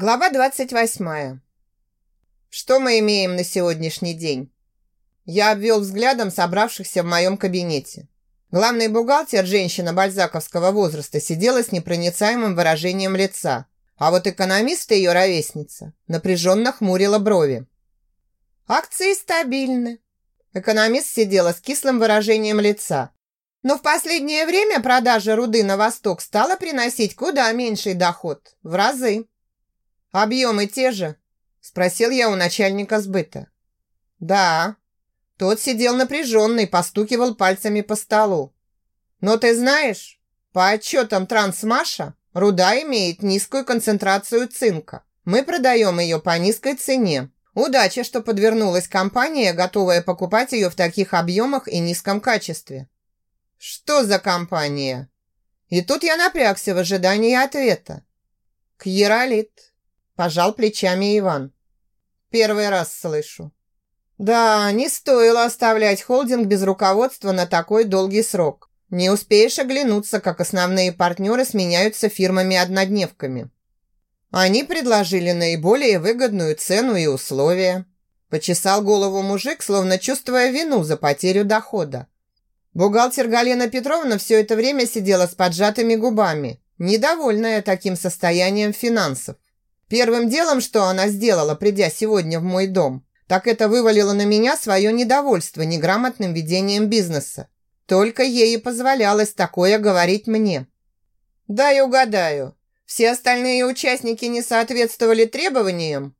Глава 28. Что мы имеем на сегодняшний день? Я обвел взглядом собравшихся в моем кабинете. Главный бухгалтер, женщина бальзаковского возраста, сидела с непроницаемым выражением лица, а вот экономист и ее ровесница напряженно хмурила брови. Акции стабильны. Экономист сидела с кислым выражением лица. Но в последнее время продажа руды на восток стала приносить куда меньший доход, в разы. «Объемы те же?» – спросил я у начальника сбыта. «Да». Тот сидел напряженный, постукивал пальцами по столу. «Но ты знаешь, по отчетам Трансмаша руда имеет низкую концентрацию цинка. Мы продаем ее по низкой цене. Удача, что подвернулась компания, готовая покупать ее в таких объемах и низком качестве». «Что за компания?» И тут я напрягся в ожидании ответа. «Кьеролит», Пожал плечами Иван. Первый раз слышу. Да, не стоило оставлять холдинг без руководства на такой долгий срок. Не успеешь оглянуться, как основные партнеры сменяются фирмами-однодневками. Они предложили наиболее выгодную цену и условия. Почесал голову мужик, словно чувствуя вину за потерю дохода. Бухгалтер Галина Петровна все это время сидела с поджатыми губами, недовольная таким состоянием финансов. Первым делом, что она сделала, придя сегодня в мой дом, так это вывалила на меня свое недовольство неграмотным ведением бизнеса. Только ей и позволялось такое говорить мне. Да, я угадаю. Все остальные участники не соответствовали требованиям?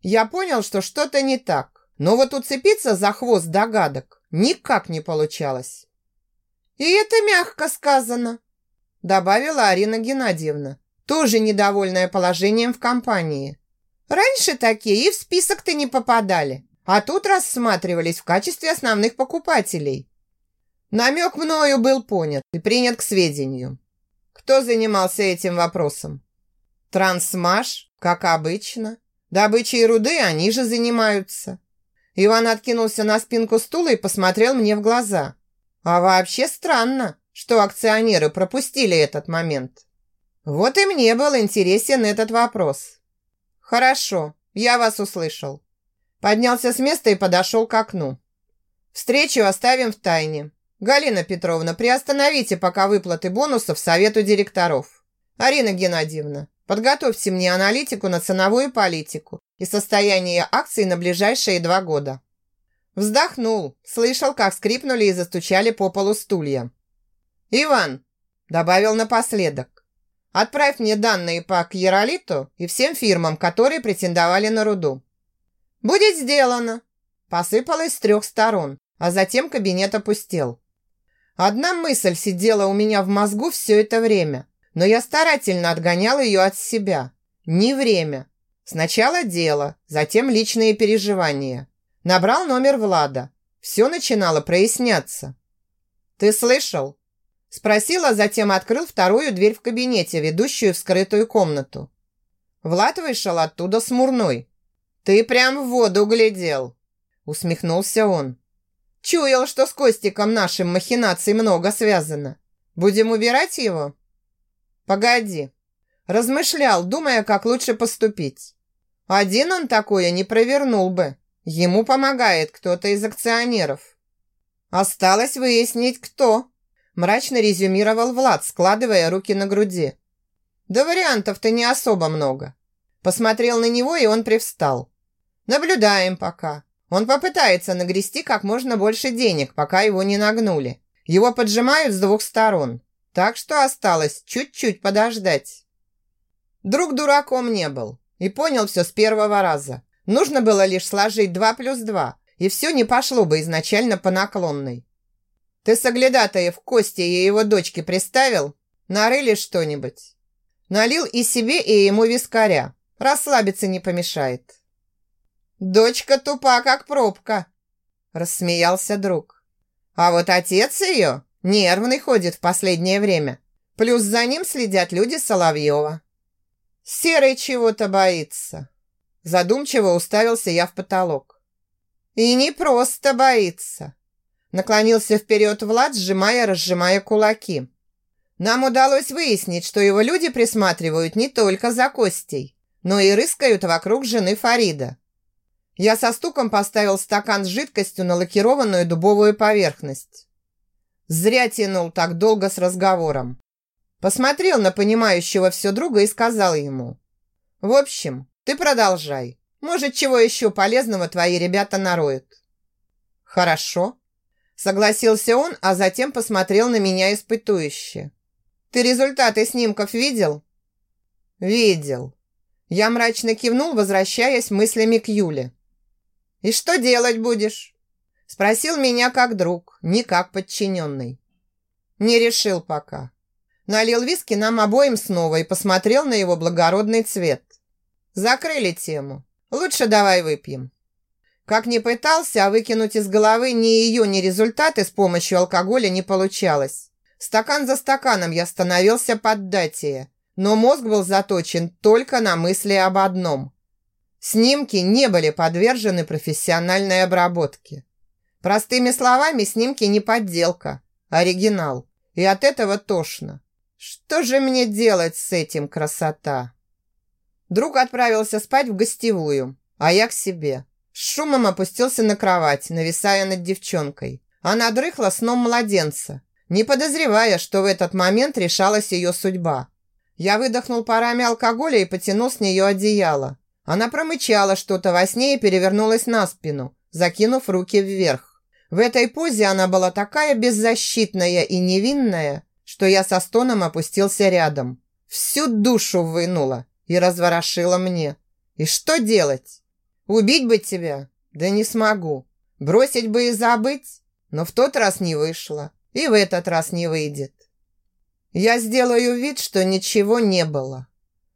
Я понял, что что-то не так. Но вот уцепиться за хвост догадок никак не получалось. «И это мягко сказано», добавила Арина Геннадьевна тоже недовольная положением в компании. Раньше такие и в список-то не попадали, а тут рассматривались в качестве основных покупателей. Намек мною был понят и принят к сведению. Кто занимался этим вопросом? Трансмаш, как обычно. Добычей руды они же занимаются. Иван откинулся на спинку стула и посмотрел мне в глаза. А вообще странно, что акционеры пропустили этот момент. Вот и мне был интересен этот вопрос. Хорошо, я вас услышал. Поднялся с места и подошел к окну. Встречу оставим в тайне. Галина Петровна, приостановите пока выплаты бонусов совету директоров. Арина Геннадьевна, подготовьте мне аналитику на ценовую политику и состояние акций на ближайшие два года. Вздохнул, слышал, как скрипнули и застучали по полу стулья. «Иван», – добавил напоследок, Отправь мне данные по Кьеролиту и всем фирмам, которые претендовали на руду». «Будет сделано!» Посыпалось с трех сторон, а затем кабинет опустел. Одна мысль сидела у меня в мозгу все это время, но я старательно отгонял ее от себя. Не время. Сначала дело, затем личные переживания. Набрал номер Влада. Все начинало проясняться. «Ты слышал? Спросила, затем открыл вторую дверь в кабинете, ведущую в скрытую комнату. Влад вышел оттуда смурной. «Ты прям в воду глядел!» Усмехнулся он. «Чуял, что с Костиком нашим махинаций много связано. Будем убирать его?» «Погоди!» Размышлял, думая, как лучше поступить. Один он такое не провернул бы. Ему помогает кто-то из акционеров. Осталось выяснить, кто. Мрачно резюмировал Влад, складывая руки на груди. Да вариантов-то не особо много. Посмотрел на него, и он привстал. Наблюдаем пока. Он попытается нагрести как можно больше денег, пока его не нагнули. Его поджимают с двух сторон. Так что осталось чуть-чуть подождать. Друг дураком не был. И понял все с первого раза. Нужно было лишь сложить два плюс два, и все не пошло бы изначально по наклонной. Ты соглядатаев Кости и его дочке приставил? Нарыли что-нибудь? Налил и себе, и ему вискаря. Расслабиться не помешает. Дочка тупа, как пробка, рассмеялся друг. А вот отец ее нервный ходит в последнее время. Плюс за ним следят люди Соловьева. Серый чего-то боится. Задумчиво уставился я в потолок. И не просто боится. Наклонился вперед Влад, сжимая-разжимая кулаки. Нам удалось выяснить, что его люди присматривают не только за Костей. но и рыскают вокруг жены Фарида. Я со стуком поставил стакан с жидкостью на лакированную дубовую поверхность. Зря тянул так долго с разговором. Посмотрел на понимающего все друга и сказал ему. «В общем, ты продолжай. Может, чего еще полезного твои ребята нароют». «Хорошо», – согласился он, а затем посмотрел на меня испытующе. «Ты результаты снимков видел?» «Видел». Я мрачно кивнул, возвращаясь мыслями к Юле. «И что делать будешь?» Спросил меня как друг, не как подчиненный. Не решил пока. Налил виски нам обоим снова и посмотрел на его благородный цвет. Закрыли тему. Лучше давай выпьем. Как ни пытался, а выкинуть из головы ни ее, ни результаты с помощью алкоголя не получалось. Стакан за стаканом я становился поддатие, но мозг был заточен только на мысли об одном. Снимки не были подвержены профессиональной обработке. Простыми словами, снимки не подделка, оригинал. И от этого тошно. Что же мне делать с этим, красота? Друг отправился спать в гостевую, а я к себе. Шумом опустился на кровать, нависая над девчонкой. Она дрыхла сном младенца, не подозревая, что в этот момент решалась ее судьба. Я выдохнул парами алкоголя и потянул с нее одеяло. Она промычала что-то во сне и перевернулась на спину, закинув руки вверх. В этой позе она была такая беззащитная и невинная, что я со стоном опустился рядом. Всю душу вынула и разворошила мне. И что делать? Убить бы тебя? Да не смогу. Бросить бы и забыть? Но в тот раз не вышло. И в этот раз не выйдет. Я сделаю вид, что ничего не было.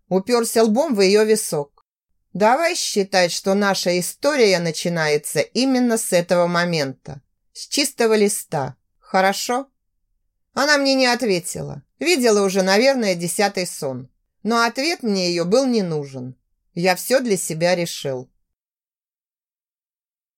Уперся лбом в ее висок. Давай считать, что наша история начинается именно с этого момента. С чистого листа. Хорошо? Она мне не ответила. Видела уже, наверное, десятый сон. Но ответ мне ее был не нужен. Я все для себя решил.